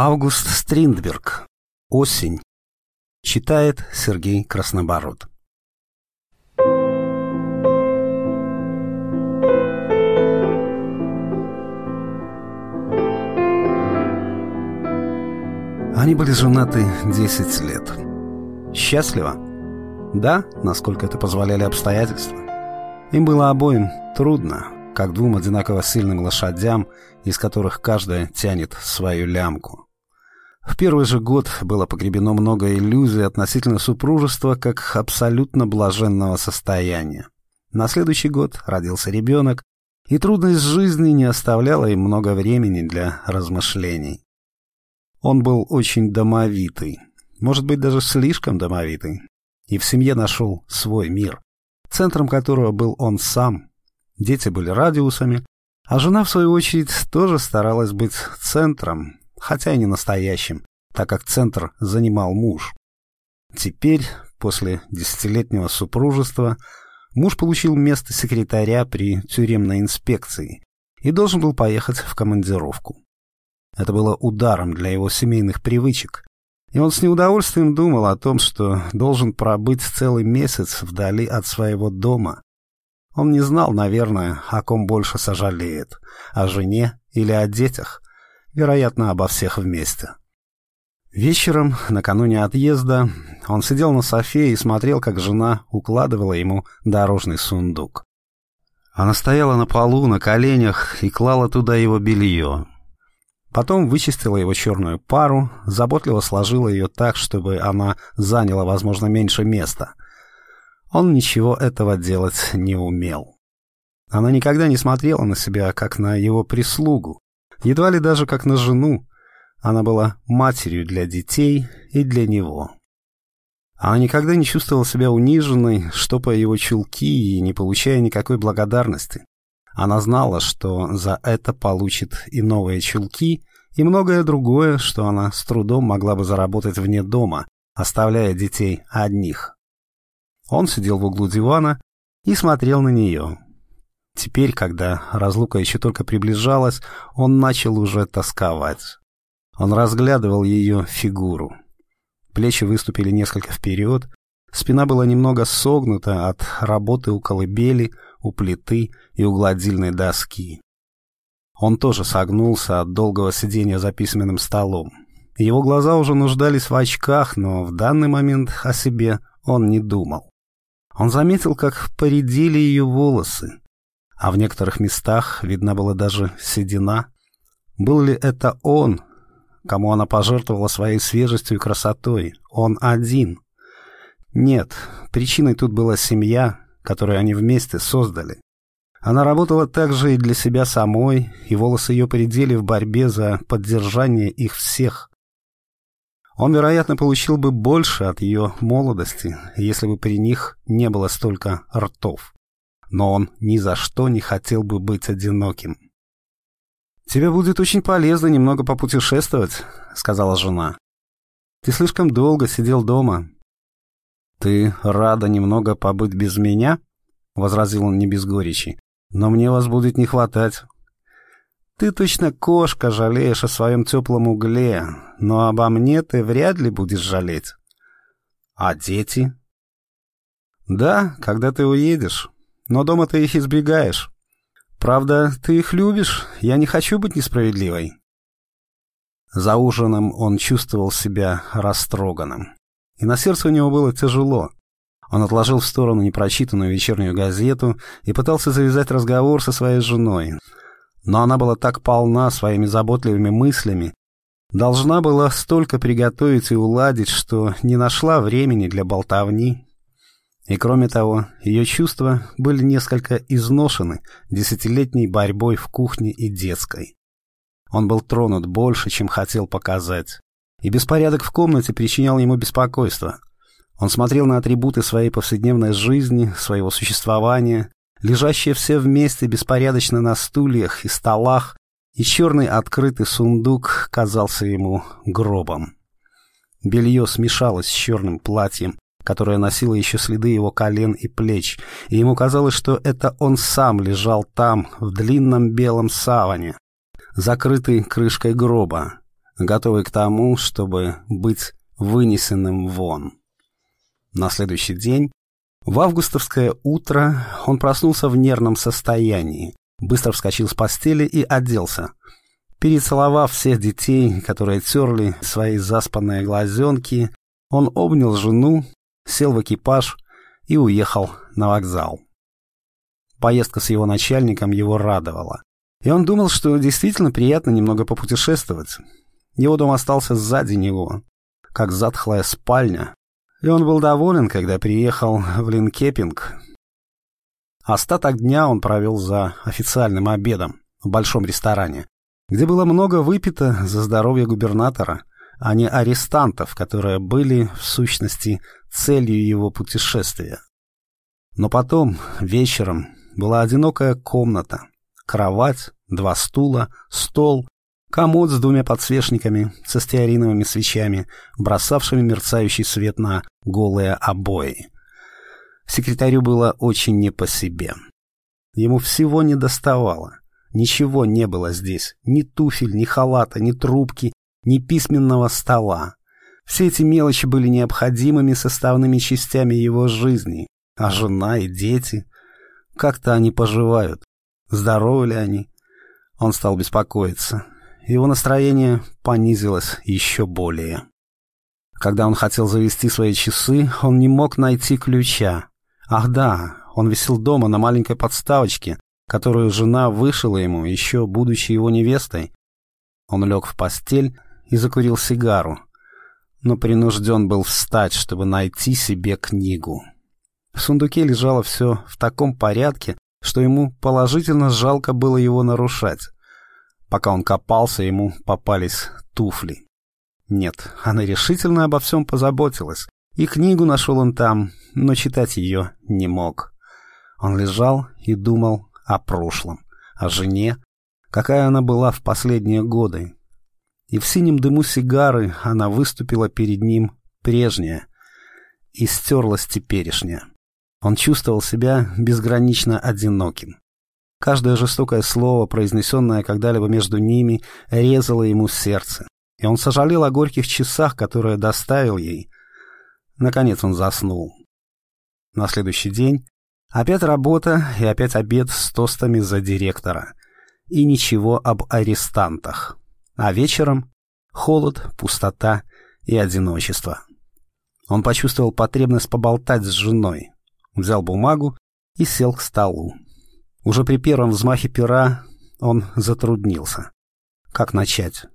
Август Стриндберг. Осень. Читает Сергей Краснобород. Они были женаты 10 лет. Счастливо? Да, насколько это позволяли обстоятельства. Им было обоим трудно, как двум одинаково сильным лошадям, из которых каждая тянет свою лямку. В первый же год было погребено много иллюзий относительно супружества как абсолютно блаженного состояния. На следующий год родился ребенок, и трудность жизни не оставляла им много времени для размышлений. Он был очень домовитый, может быть, даже слишком домовитый, и в семье нашел свой мир, центром которого был он сам. Дети были радиусами, а жена, в свою очередь, тоже старалась быть центром, хотя и не настоящим, так как центр занимал муж. Теперь, после десятилетнего супружества, муж получил место секретаря при тюремной инспекции и должен был поехать в командировку. Это было ударом для его семейных привычек, и он с неудовольствием думал о том, что должен пробыть целый месяц вдали от своего дома. Он не знал, наверное, о ком больше сожалеет, о жене или о детях, вероятно, обо всех вместе. Вечером, накануне отъезда, он сидел на софе и смотрел, как жена укладывала ему дорожный сундук. Она стояла на полу, на коленях и клала туда его белье. Потом вычистила его черную пару, заботливо сложила ее так, чтобы она заняла, возможно, меньше места. Он ничего этого делать не умел. Она никогда не смотрела на себя, как на его прислугу, едва ли даже как на жену. Она была матерью для детей и для него. Она никогда не чувствовала себя униженной, штопая его чулки и не получая никакой благодарности. Она знала, что за это получит и новые чулки, и многое другое, что она с трудом могла бы заработать вне дома, оставляя детей одних. Он сидел в углу дивана и смотрел на нее. Теперь, когда разлука еще только приближалась, он начал уже тосковать. Он разглядывал ее фигуру. Плечи выступили несколько вперед, спина была немного согнута от работы у колыбели, у плиты и у гладильной доски. Он тоже согнулся от долгого сидения за письменным столом. Его глаза уже нуждались в очках, но в данный момент о себе он не думал. Он заметил, как поредели ее волосы, а в некоторых местах видна была даже седина. Был ли это он, кому она пожертвовала своей свежестью и красотой? Он один. Нет, причиной тут была семья, которую они вместе создали. Она работала также и для себя самой, и волосы ее поредели в борьбе за поддержание их всех. Он, вероятно, получил бы больше от ее молодости, если бы при них не было столько ртов. Но он ни за что не хотел бы быть одиноким. «Тебе будет очень полезно немного попутешествовать», — сказала жена. «Ты слишком долго сидел дома». «Ты рада немного побыть без меня?» — возразил он не без горечи. «Но мне вас будет не хватать. Ты точно кошка жалеешь о своем теплом угле, но обо мне ты вряд ли будешь жалеть. А дети? Да, когда ты уедешь, но дома ты их избегаешь. Правда, ты их любишь, я не хочу быть несправедливой. За ужином он чувствовал себя растроганным. И на сердце у него было тяжело. Он отложил в сторону непрочитанную вечернюю газету и пытался завязать разговор со своей женой но она была так полна своими заботливыми мыслями, должна была столько приготовить и уладить, что не нашла времени для болтовни. И кроме того, ее чувства были несколько изношены десятилетней борьбой в кухне и детской. Он был тронут больше, чем хотел показать. И беспорядок в комнате причинял ему беспокойство. Он смотрел на атрибуты своей повседневной жизни, своего существования, лежащие все вместе беспорядочно на стульях и столах, и черный открытый сундук казался ему гробом. Белье смешалось с черным платьем, которое носило еще следы его колен и плеч, и ему казалось, что это он сам лежал там, в длинном белом саване, закрытый крышкой гроба, готовый к тому, чтобы быть вынесенным вон. На следующий день, в августовское утро, он проснулся в нервном состоянии, быстро вскочил с постели и оделся. Перецеловав всех детей, которые терли свои заспанные глазенки, он обнял жену, сел в экипаж и уехал на вокзал. Поездка с его начальником его радовала. И он думал, что действительно приятно немного попутешествовать. Его дом остался сзади него, как затхлая спальня, и он был доволен, когда приехал в Линкепинг. Остаток дня он провел за официальным обедом в большом ресторане, где было много выпито за здоровье губернатора, а не арестантов, которые были, в сущности, целью его путешествия. Но потом, вечером, была одинокая комната, кровать, два стула, стол комод с двумя подсвечниками, со стеариновыми свечами, бросавшими мерцающий свет на голые обои. Секретарю было очень не по себе. Ему всего не доставало. Ничего не было здесь. Ни туфель, ни халата, ни трубки, ни письменного стола. Все эти мелочи были необходимыми составными частями его жизни. А жена и дети... Как-то они поживают. Здоровы ли они? Он стал беспокоиться его настроение понизилось еще более. Когда он хотел завести свои часы, он не мог найти ключа. Ах да, он висел дома на маленькой подставочке, которую жена вышила ему, еще будучи его невестой. Он лег в постель и закурил сигару, но принужден был встать, чтобы найти себе книгу. В сундуке лежало все в таком порядке, что ему положительно жалко было его нарушать. Пока он копался, ему попались туфли. Нет, она решительно обо всем позаботилась. И книгу нашел он там, но читать ее не мог. Он лежал и думал о прошлом, о жене, какая она была в последние годы. И в синем дыму сигары она выступила перед ним прежняя и стерлась теперешняя. Он чувствовал себя безгранично одиноким. Каждое жестокое слово, произнесенное когда-либо между ними, резало ему сердце, и он сожалел о горьких часах, которые доставил ей. Наконец он заснул. На следующий день опять работа и опять обед с тостами за директора. И ничего об арестантах. А вечером холод, пустота и одиночество. Он почувствовал потребность поболтать с женой, взял бумагу и сел к столу. Уже при первом взмахе пера он затруднился. Как начать?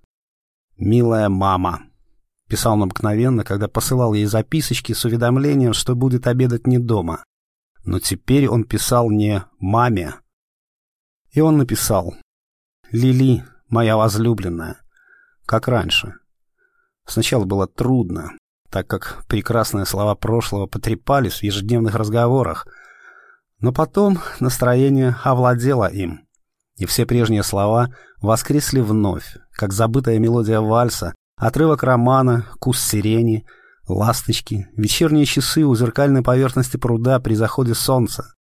«Милая мама», — писал он обыкновенно, когда посылал ей записочки с уведомлением, что будет обедать не дома. Но теперь он писал не «маме». И он написал «Лили, моя возлюбленная», как раньше. Сначала было трудно, так как прекрасные слова прошлого потрепались в ежедневных разговорах — но потом настроение овладело им, и все прежние слова воскресли вновь, как забытая мелодия вальса, отрывок романа, кус сирени, ласточки, вечерние часы у зеркальной поверхности пруда при заходе солнца.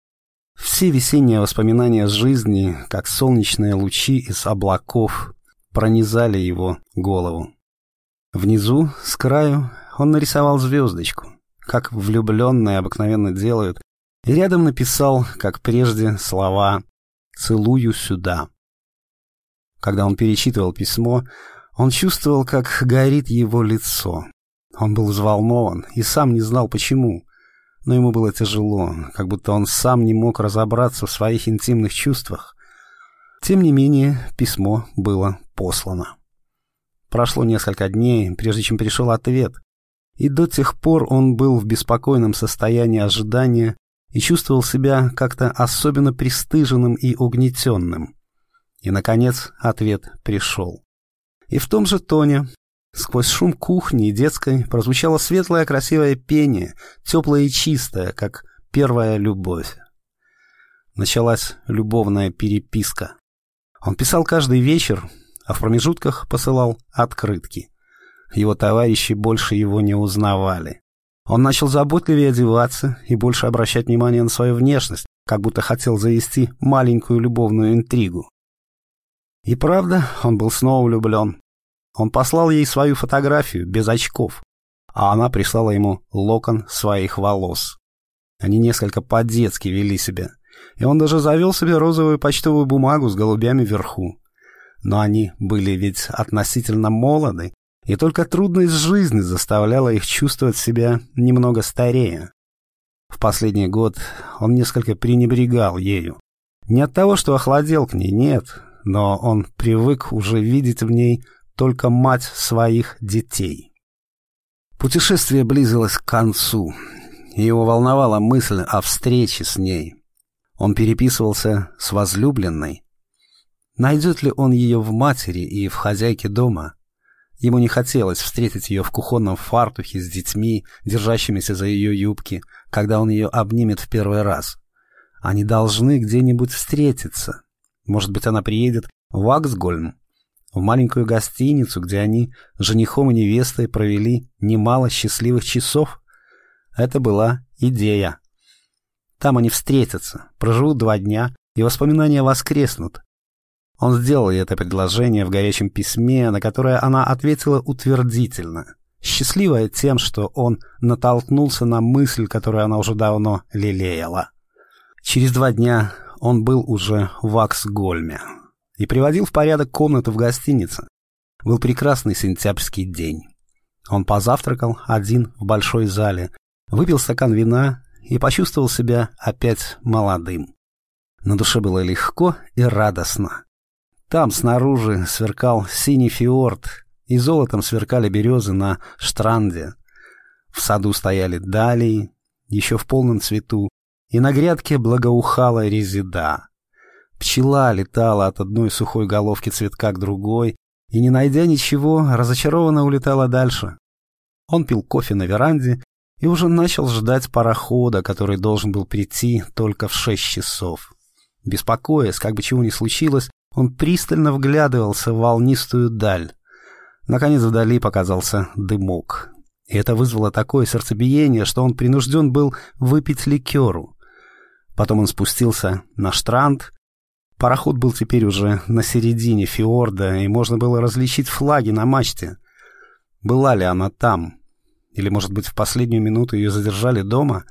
Все весенние воспоминания жизни, как солнечные лучи из облаков, пронизали его голову. Внизу, с краю, он нарисовал звездочку, как влюбленные обыкновенно делают, и рядом написал, как прежде, слова «целую сюда». Когда он перечитывал письмо, он чувствовал, как горит его лицо. Он был взволнован и сам не знал почему, но ему было тяжело, как будто он сам не мог разобраться в своих интимных чувствах. Тем не менее, письмо было послано. Прошло несколько дней, прежде чем пришел ответ, и до тех пор он был в беспокойном состоянии ожидания и чувствовал себя как-то особенно пристыженным и угнетенным. И, наконец, ответ пришел. И в том же тоне, сквозь шум кухни и детской, прозвучало светлое красивое пение, теплое и чистое, как первая любовь. Началась любовная переписка. Он писал каждый вечер, а в промежутках посылал открытки. Его товарищи больше его не узнавали. Он начал заботливее одеваться и больше обращать внимание на свою внешность, как будто хотел завести маленькую любовную интригу. И правда, он был снова влюблен. Он послал ей свою фотографию без очков, а она прислала ему локон своих волос. Они несколько по-детски вели себя, и он даже завел себе розовую почтовую бумагу с голубями вверху. Но они были ведь относительно молоды, и только трудность жизни заставляла их чувствовать себя немного старее. В последний год он несколько пренебрегал ею. Не от того, что охладел к ней, нет, но он привык уже видеть в ней только мать своих детей. Путешествие близилось к концу, и его волновала мысль о встрече с ней. Он переписывался с возлюбленной. Найдет ли он ее в матери и в хозяйке дома? Ему не хотелось встретить ее в кухонном фартухе с детьми, держащимися за ее юбки, когда он ее обнимет в первый раз. Они должны где-нибудь встретиться. Может быть, она приедет в Аксгольм, в маленькую гостиницу, где они, женихом и невестой, провели немало счастливых часов. Это была идея. Там они встретятся, проживут два дня, и воспоминания воскреснут. Он сделал ей это предложение в горячем письме, на которое она ответила утвердительно, счастливая тем, что он натолкнулся на мысль, которую она уже давно лелеяла. Через два дня он был уже в Аксгольме и приводил в порядок комнату в гостинице. Был прекрасный сентябрьский день. Он позавтракал один в большой зале, выпил стакан вина и почувствовал себя опять молодым. На душе было легко и радостно. Там снаружи сверкал синий фиорд, и золотом сверкали березы на штранде. В саду стояли далии, еще в полном цвету, и на грядке благоухала резида. Пчела летала от одной сухой головки цветка к другой, и, не найдя ничего, разочарованно улетала дальше. Он пил кофе на веранде и уже начал ждать парохода, который должен был прийти только в шесть часов. Беспокоясь, как бы чего ни случилось, он пристально вглядывался в волнистую даль. Наконец вдали показался дымок. И это вызвало такое сердцебиение, что он принужден был выпить ликеру. Потом он спустился на штранд Пароход был теперь уже на середине фьорда, и можно было различить флаги на мачте. Была ли она там? Или, может быть, в последнюю минуту ее задержали дома?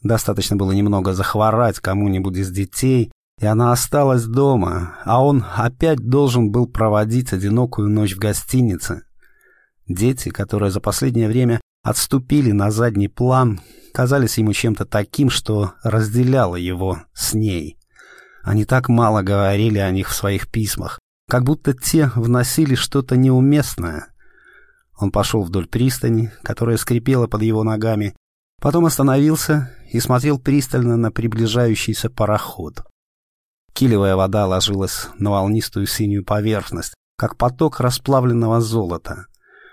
Достаточно было немного захворать кому-нибудь из детей, и она осталась дома, а он опять должен был проводить одинокую ночь в гостинице. Дети, которые за последнее время отступили на задний план, казались ему чем-то таким, что разделяло его с ней. Они так мало говорили о них в своих письмах, как будто те вносили что-то неуместное. Он пошел вдоль пристани, которая скрипела под его ногами, потом остановился и смотрел пристально на приближающийся пароход. Килевая вода ложилась на волнистую синюю поверхность, как поток расплавленного золота.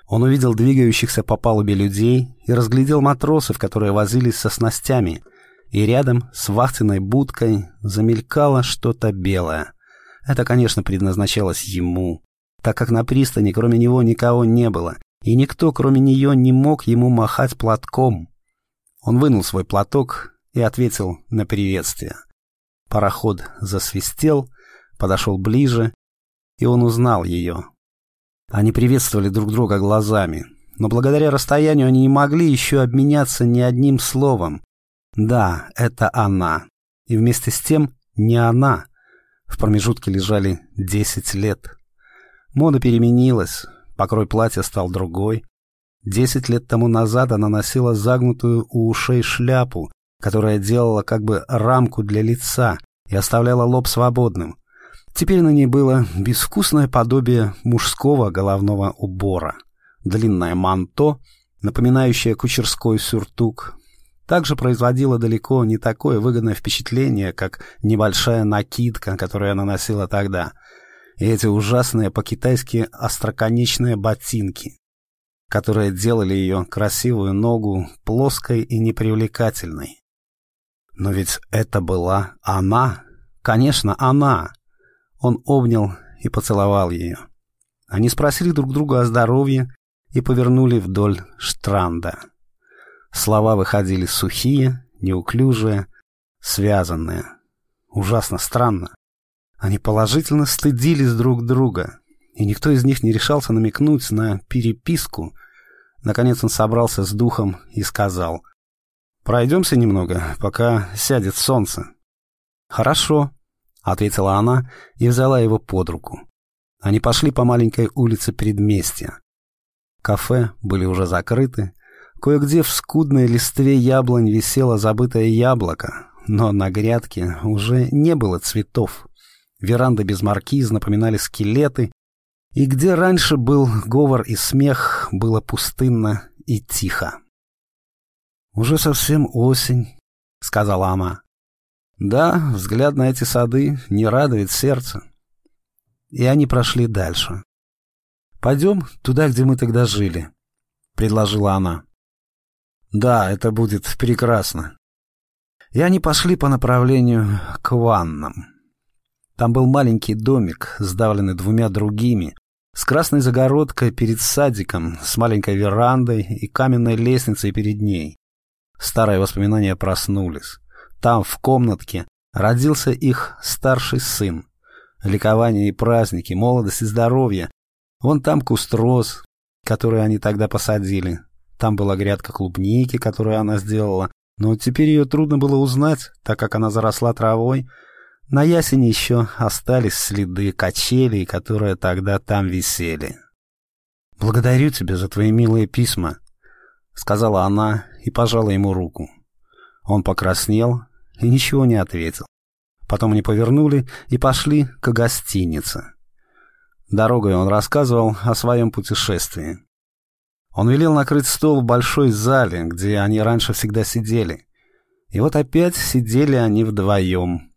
Он увидел двигающихся по палубе людей и разглядел матросов, которые возились со снастями, и рядом с вахтенной будкой замелькало что-то белое. Это, конечно, предназначалось ему, так как на пристани кроме него никого не было, и никто, кроме нее, не мог ему махать платком. Он вынул свой платок и ответил на приветствие. Пароход засвистел, подошел ближе, и он узнал ее. Они приветствовали друг друга глазами, но благодаря расстоянию они не могли еще обменяться ни одним словом, да, это она. И вместе с тем не она. В промежутке лежали десять лет. Мода переменилась, покрой платья стал другой. Десять лет тому назад она носила загнутую у ушей шляпу, которая делала как бы рамку для лица и оставляла лоб свободным. Теперь на ней было безвкусное подобие мужского головного убора. Длинное манто, напоминающее кучерской сюртук, также производила далеко не такое выгодное впечатление, как небольшая накидка, которую она носила тогда, и эти ужасные по-китайски остроконечные ботинки, которые делали ее красивую ногу плоской и непривлекательной. Но ведь это была она, конечно, она. Он обнял и поцеловал ее. Они спросили друг друга о здоровье и повернули вдоль штранда. Слова выходили сухие, неуклюжие, связанные. Ужасно странно. Они положительно стыдились друг друга. и никто из них не решался намекнуть на переписку. Наконец он собрался с духом и сказал, «Пройдемся немного, пока сядет солнце». «Хорошо», — ответила она и взяла его под руку. Они пошли по маленькой улице предместья. Кафе были уже закрыты. Кое-где в скудной листве яблонь висело забытое яблоко, но на грядке уже не было цветов. Веранды без маркиз напоминали скелеты, и где раньше был говор и смех, было пустынно и тихо. «Уже совсем осень», — сказала она. «Да, взгляд на эти сады не радует сердце». И они прошли дальше. «Пойдем туда, где мы тогда жили», — предложила она. «Да, это будет прекрасно». И они пошли по направлению к ваннам. Там был маленький домик, сдавленный двумя другими, с красной загородкой перед садиком, с маленькой верандой и каменной лестницей перед ней. Старые воспоминания проснулись. Там, в комнатке, родился их старший сын. Ликование и праздники, молодость и здоровье. Вон там куст роз, который они тогда посадили. Там была грядка клубники, которую она сделала. Но теперь ее трудно было узнать, так как она заросла травой, на ясене еще остались следы качелей, которые тогда там висели. «Благодарю тебя за твои милые письма», — сказала она и пожала ему руку. Он покраснел и ничего не ответил. Потом они повернули и пошли к гостинице. Дорогой он рассказывал о своем путешествии. Он велел накрыть стол в большой зале, где они раньше всегда сидели. И вот опять сидели они вдвоем,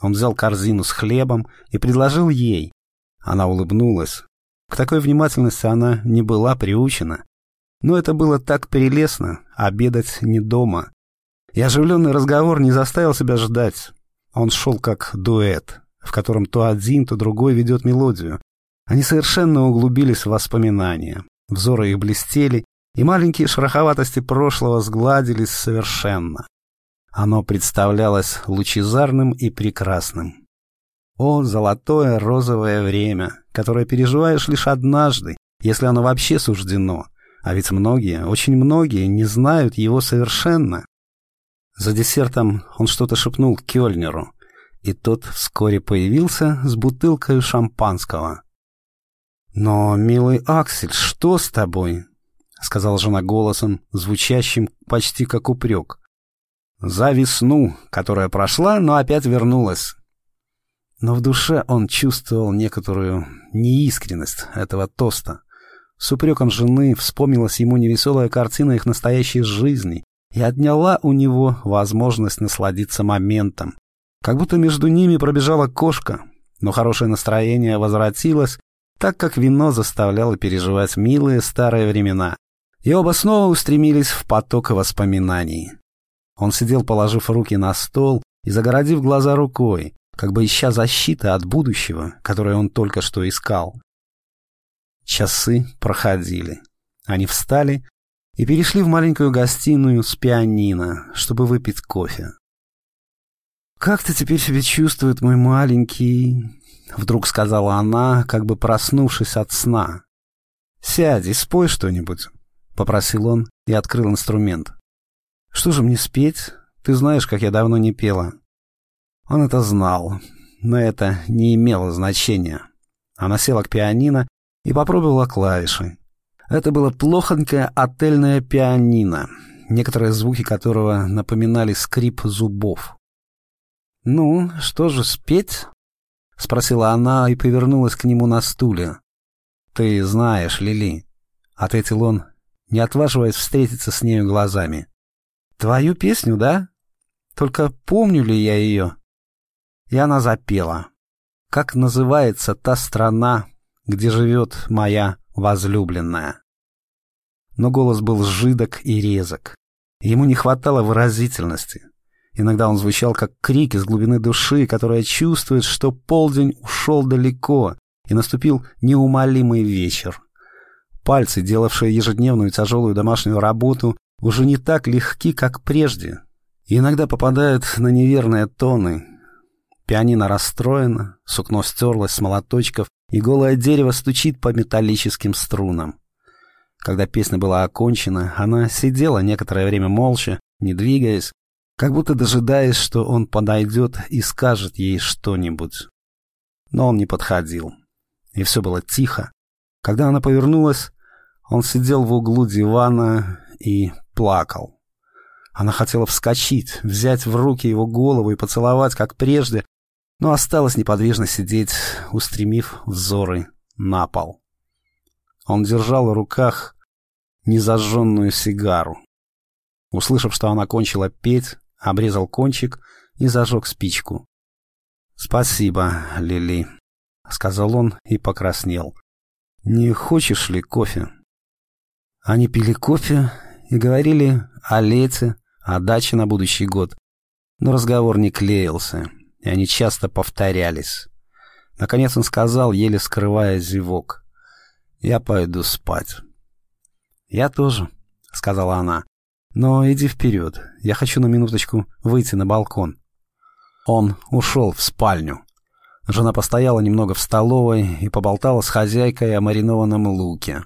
он взял корзину с хлебом и предложил ей. Она улыбнулась. К такой внимательности она не была приучена. Но это было так прелестно — обедать не дома. И оживленный разговор не заставил себя ждать. Он шел как дуэт, в котором то один, то другой ведет мелодию. Они совершенно углубились в воспоминания. Взоры их блестели, и маленькие шероховатости прошлого сгладились совершенно. Оно представлялось лучезарным и прекрасным. О, золотое розовое время, которое переживаешь лишь однажды, если оно вообще суждено, а ведь многие, очень многие не знают его совершенно. За десертом он что-то шепнул Кёльнеру, и тот вскоре появился с бутылкой шампанского. «Но, милый Аксель, что с тобой?» — сказала жена голосом, звучащим почти как упрек. За весну, которая прошла, но опять вернулась. Но в душе он чувствовал некоторую неискренность этого тоста. С упреком жены вспомнилась ему невеселая картина их настоящей жизни и отняла у него возможность насладиться моментом. Как будто между ними пробежала кошка, но хорошее настроение возвратилось, так как вино заставляло переживать милые старые времена. И оба снова устремились в поток воспоминаний. Он сидел, положив руки на стол и загородив глаза рукой, как бы ища защиты от будущего, которое он только что искал. Часы проходили. Они встали и перешли в маленькую гостиную с пианино, чтобы выпить кофе. «Как ты теперь себя чувствует, мой маленький?» — вдруг сказала она, как бы проснувшись от сна. «Сядь и спой что-нибудь», — попросил он и открыл инструмент. Что же мне спеть? Ты знаешь, как я давно не пела. Он это знал, но это не имело значения. Она села к пианино и попробовала клавиши. Это было плохонькое отельное пианино, некоторые звуки которого напоминали скрип зубов. «Ну, что же спеть?» — спросила она и повернулась к нему на стуле. «Ты знаешь, Лили», — ответил он, не отваживаясь встретиться с нею глазами. «Твою песню, да? Только помню ли я ее?» И она запела. «Как называется та страна, где живет моя возлюбленная?» Но голос был жидок и резок. Ему не хватало выразительности. Иногда он звучал как крик из глубины души, которая чувствует, что полдень ушел далеко, и наступил неумолимый вечер. Пальцы, делавшие ежедневную тяжелую домашнюю работу, уже не так легки, как прежде, иногда попадают на неверные тоны. Пианино расстроено, сукно стерлось с молоточков, и голое дерево стучит по металлическим струнам. Когда песня была окончена, она сидела некоторое время молча, не двигаясь, как будто дожидаясь, что он подойдет и скажет ей что-нибудь. Но он не подходил, и все было тихо. Когда она повернулась, он сидел в углу дивана и плакал. Она хотела вскочить, взять в руки его голову и поцеловать, как прежде, но осталось неподвижно сидеть, устремив взоры на пол. Он держал в руках незажженную сигару. Услышав, что она кончила петь, обрезал кончик и зажег спичку. «Спасибо, Лили», — сказал он и покраснел. «Не хочешь ли кофе?» Они пили кофе и говорили о лете, о даче на будущий год. Но разговор не клеился, и они часто повторялись. Наконец он сказал, еле скрывая зевок. «Я пойду спать». «Я тоже», — сказала она. «Но иди вперед. Я хочу на минуточку выйти на балкон». Он ушел в спальню. Жена постояла немного в столовой и поболтала с хозяйкой о маринованном луке.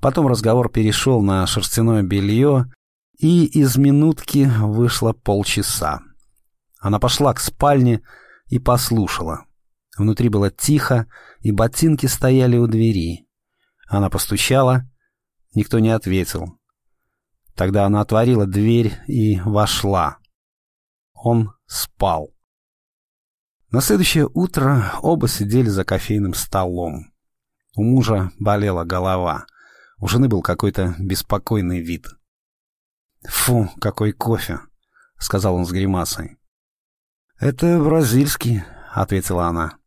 Потом разговор перешел на шерстяное белье, и из минутки вышло полчаса. Она пошла к спальне и послушала. Внутри было тихо, и ботинки стояли у двери. Она постучала, никто не ответил. Тогда она отворила дверь и вошла. Он спал. На следующее утро оба сидели за кофейным столом. У мужа болела голова. У жены был какой-то беспокойный вид. «Фу, какой кофе!» — сказал он с гримасой. «Это бразильский», — ответила она.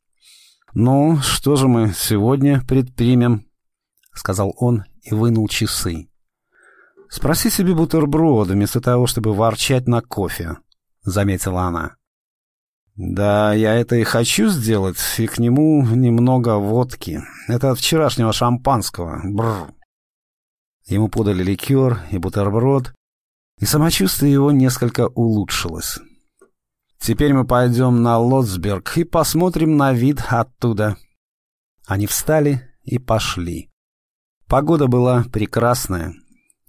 «Ну, что же мы сегодня предпримем?» — сказал он и вынул часы. «Спроси себе бутерброды вместо того, чтобы ворчать на кофе», — заметила она. «Да, я это и хочу сделать, и к нему немного водки. Это от вчерашнего шампанского. Бррр». Ему подали ликер и бутерброд, и самочувствие его несколько улучшилось. «Теперь мы пойдем на Лотсберг и посмотрим на вид оттуда». Они встали и пошли. Погода была прекрасная,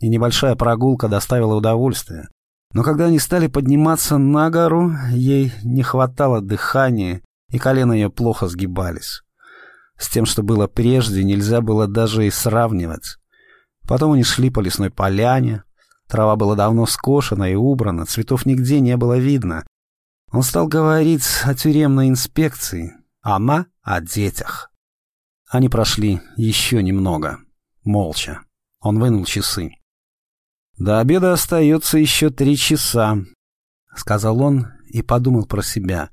и небольшая прогулка доставила удовольствие. Но когда они стали подниматься на гору, ей не хватало дыхания, и колено ее плохо сгибались. С тем, что было прежде, нельзя было даже и сравнивать. Потом они шли по лесной поляне. Трава была давно скошена и убрана, цветов нигде не было видно. Он стал говорить о тюремной инспекции, она о детях. Они прошли еще немного, молча. Он вынул часы. «До обеда остается еще три часа», — сказал он и подумал про себя.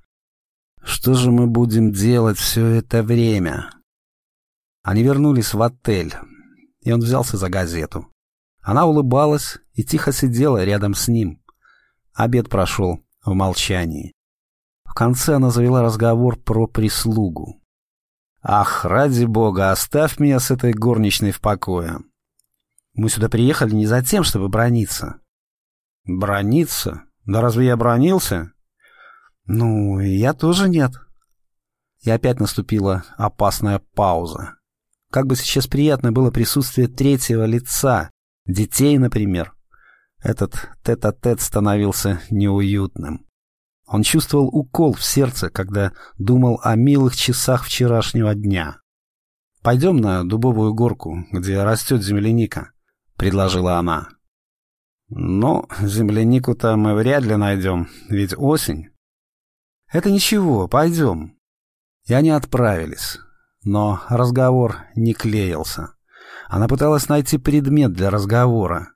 «Что же мы будем делать все это время?» Они вернулись в отель и он взялся за газету. Она улыбалась и тихо сидела рядом с ним. Обед прошел в молчании. В конце она завела разговор про прислугу. «Ах, ради бога, оставь меня с этой горничной в покое. Мы сюда приехали не за тем, чтобы брониться». «Брониться? Да разве я бронился?» «Ну, я тоже нет». И опять наступила опасная пауза. Как бы сейчас приятно было присутствие третьего лица, детей, например. Этот тет-а-тет -тет становился неуютным. Он чувствовал укол в сердце, когда думал о милых часах вчерашнего дня. «Пойдем на дубовую горку, где растет земляника», — предложила она. «Но землянику-то мы вряд ли найдем, ведь осень». «Это ничего, пойдем». И они отправились. Но разговор не клеился. Она пыталась найти предмет для разговора.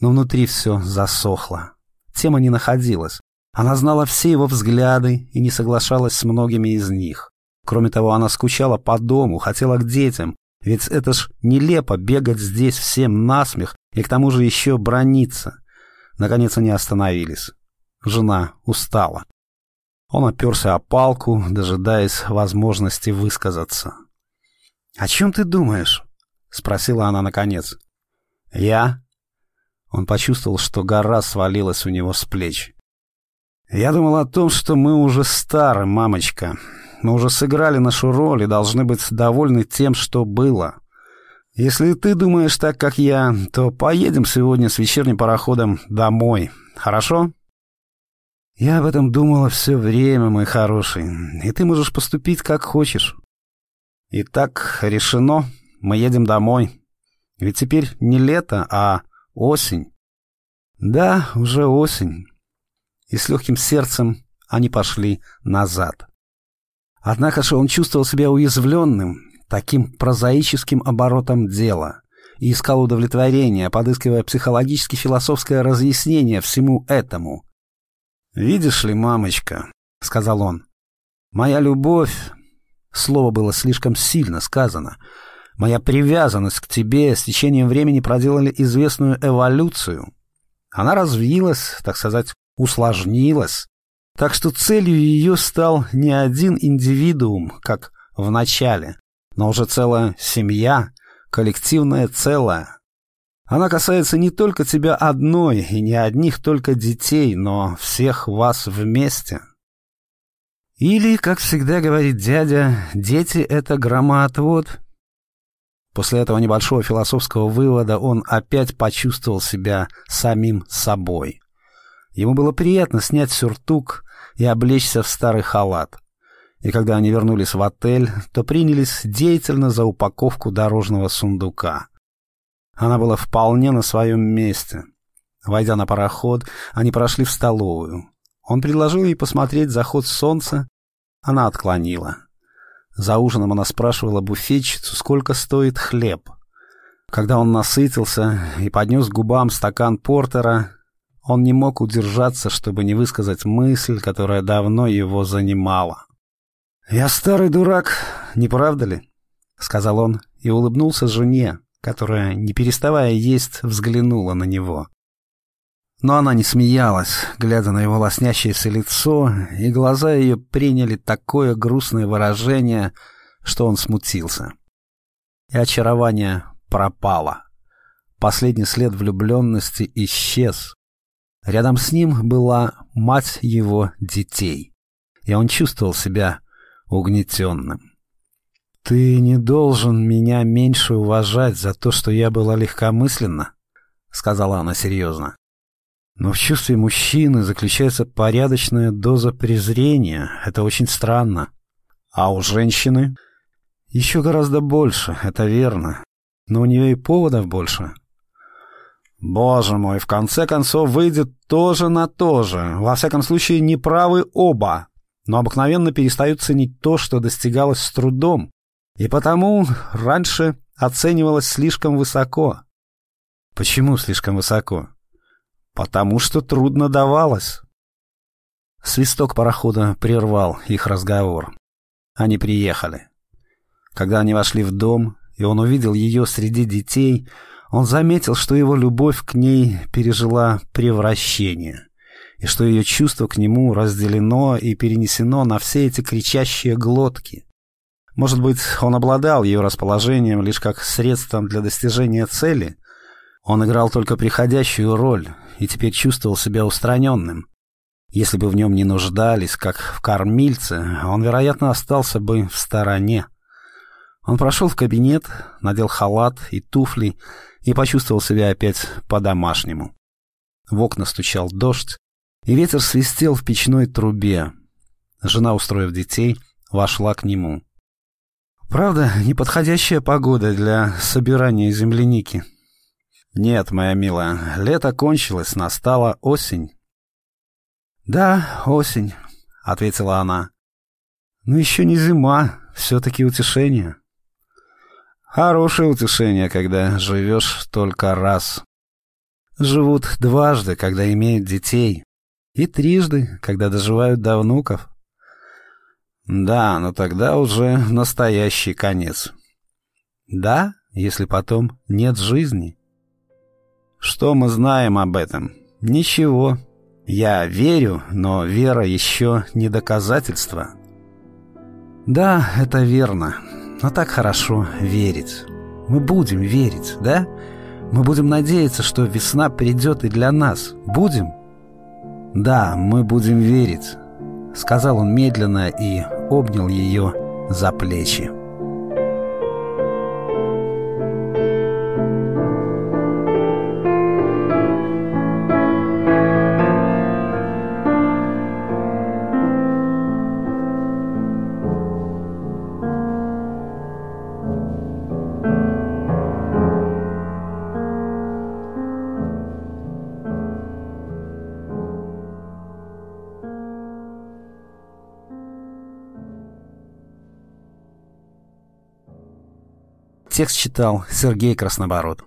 Но внутри все засохло. Тема не находилась. Она знала все его взгляды и не соглашалась с многими из них. Кроме того, она скучала по дому, хотела к детям. Ведь это ж нелепо бегать здесь всем насмех и к тому же еще брониться. Наконец они остановились. Жена устала. Он оперся о палку, дожидаясь возможности высказаться. «О чем ты думаешь?» — спросила она наконец. «Я?» Он почувствовал, что гора свалилась у него с плеч. «Я думал о том, что мы уже стары, мамочка. Мы уже сыграли нашу роль и должны быть довольны тем, что было. Если ты думаешь так, как я, то поедем сегодня с вечерним пароходом домой. Хорошо? Я об этом думала все время, мой хороший. И ты можешь поступить как хочешь. Итак, решено. Мы едем домой. Ведь теперь не лето, а осень. Да, уже осень. И с легким сердцем они пошли назад. Однако же он чувствовал себя уязвленным таким прозаическим оборотом дела и искал удовлетворения, подыскивая психологически-философское разъяснение всему этому. «Видишь ли, мамочка», — сказал он, — «моя любовь...» Слово было слишком сильно сказано. «Моя привязанность к тебе с течением времени проделали известную эволюцию. Она развилась, так сказать, усложнилась, так что целью ее стал не один индивидуум, как в начале, но уже целая семья, коллективное целое. Она касается не только тебя одной и не одних только детей, но всех вас вместе. Или, как всегда говорит дядя, дети — это громоотвод. После этого небольшого философского вывода он опять почувствовал себя самим собой. Ему было приятно снять сюртук и облечься в старый халат. И когда они вернулись в отель, то принялись деятельно за упаковку дорожного сундука. Она была вполне на своем месте. Войдя на пароход, они прошли в столовую. Он предложил ей посмотреть заход солнца. Она отклонила. За ужином она спрашивала буфетчицу, сколько стоит хлеб. Когда он насытился и поднес к губам стакан портера, он не мог удержаться, чтобы не высказать мысль, которая давно его занимала. «Я старый дурак, не правда ли?» — сказал он и улыбнулся жене, которая, не переставая есть, взглянула на него. Но она не смеялась, глядя на его лоснящееся лицо, и глаза ее приняли такое грустное выражение, что он смутился. И очарование пропало. Последний след влюбленности исчез, Рядом с ним была мать его детей, и он чувствовал себя угнетенным. «Ты не должен меня меньше уважать за то, что я была легкомысленна», — сказала она серьезно. «Но в чувстве мужчины заключается порядочная доза презрения. Это очень странно. А у женщины?» «Еще гораздо больше, это верно. Но у нее и поводов больше. Боже мой, в конце концов выйдет тоже на то же. Во всяком случае, неправы оба. Но обыкновенно перестают ценить то, что достигалось с трудом. И потому раньше оценивалось слишком высоко. Почему слишком высоко? Потому что трудно давалось. Свисток парохода прервал их разговор. Они приехали. Когда они вошли в дом, и он увидел ее среди детей, он заметил, что его любовь к ней пережила превращение, и что ее чувство к нему разделено и перенесено на все эти кричащие глотки. Может быть, он обладал ее расположением лишь как средством для достижения цели? Он играл только приходящую роль и теперь чувствовал себя устраненным. Если бы в нем не нуждались, как в кормильце, он, вероятно, остался бы в стороне. Он прошел в кабинет, надел халат и туфли и почувствовал себя опять по-домашнему. В окна стучал дождь, и ветер свистел в печной трубе. Жена, устроив детей, вошла к нему. «Правда, неподходящая погода для собирания земляники?» «Нет, моя милая, лето кончилось, настала осень». «Да, осень», — ответила она. «Но еще не зима, все-таки утешение». Хорошее утешение, когда живешь только раз. Живут дважды, когда имеют детей, и трижды, когда доживают до внуков. Да, но тогда уже настоящий конец. Да, если потом нет жизни. Что мы знаем об этом? Ничего. Я верю, но вера еще не доказательство. Да, это верно. Но так хорошо верить. Мы будем верить, да? Мы будем надеяться, что весна придет и для нас. Будем? Да, мы будем верить, сказал он медленно и обнял ее за плечи. Текст читал Сергей Краснобород.